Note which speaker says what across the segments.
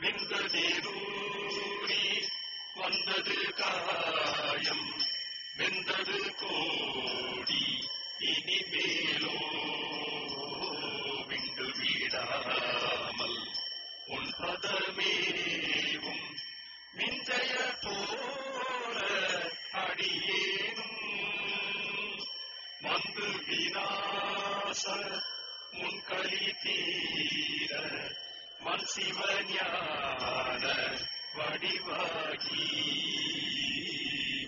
Speaker 1: வெந்ததேரூரி வந்தது காயம் வெந்தது கோடி இனிமேலோ விண்டு வீடாமல் உன் பதமேவும். விஞ்சய போல அடியேனும் வந்து விநாச முன்களி தீர மசிவஞான வடிவாகி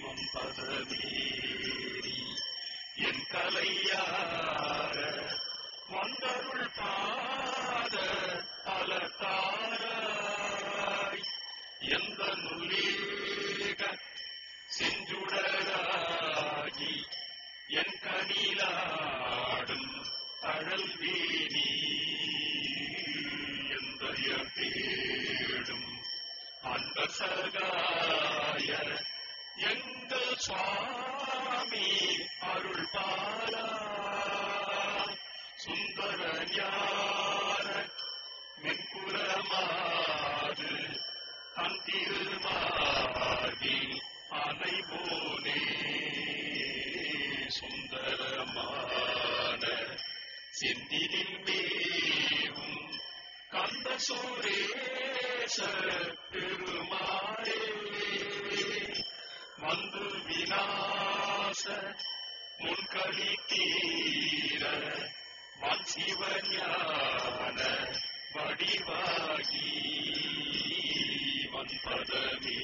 Speaker 1: வம்பதமேறி என் கலையார வந்தருள் பாத அலத்தாராய் எந்த நுள்ளேக செஞ்சுடராகி என் கணிலாடு அன்ப எங்கள் சுவாமி அருள் பாலா சுந்தர ஞான மென்புறமாறு தன் திருமாகி அனைவோனே சுந்தரமான செந்தினில் மேவும் கந்த சூரே. வந்து விநாச முன்களி தீர மண் சிவஞான வடிவாகி வன்பதமேறி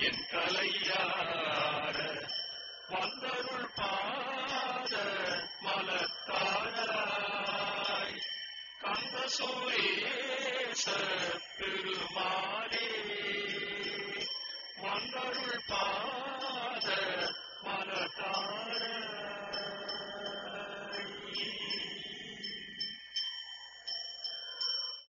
Speaker 1: என் கலையார வந்தருள் பா سوئے سر پھر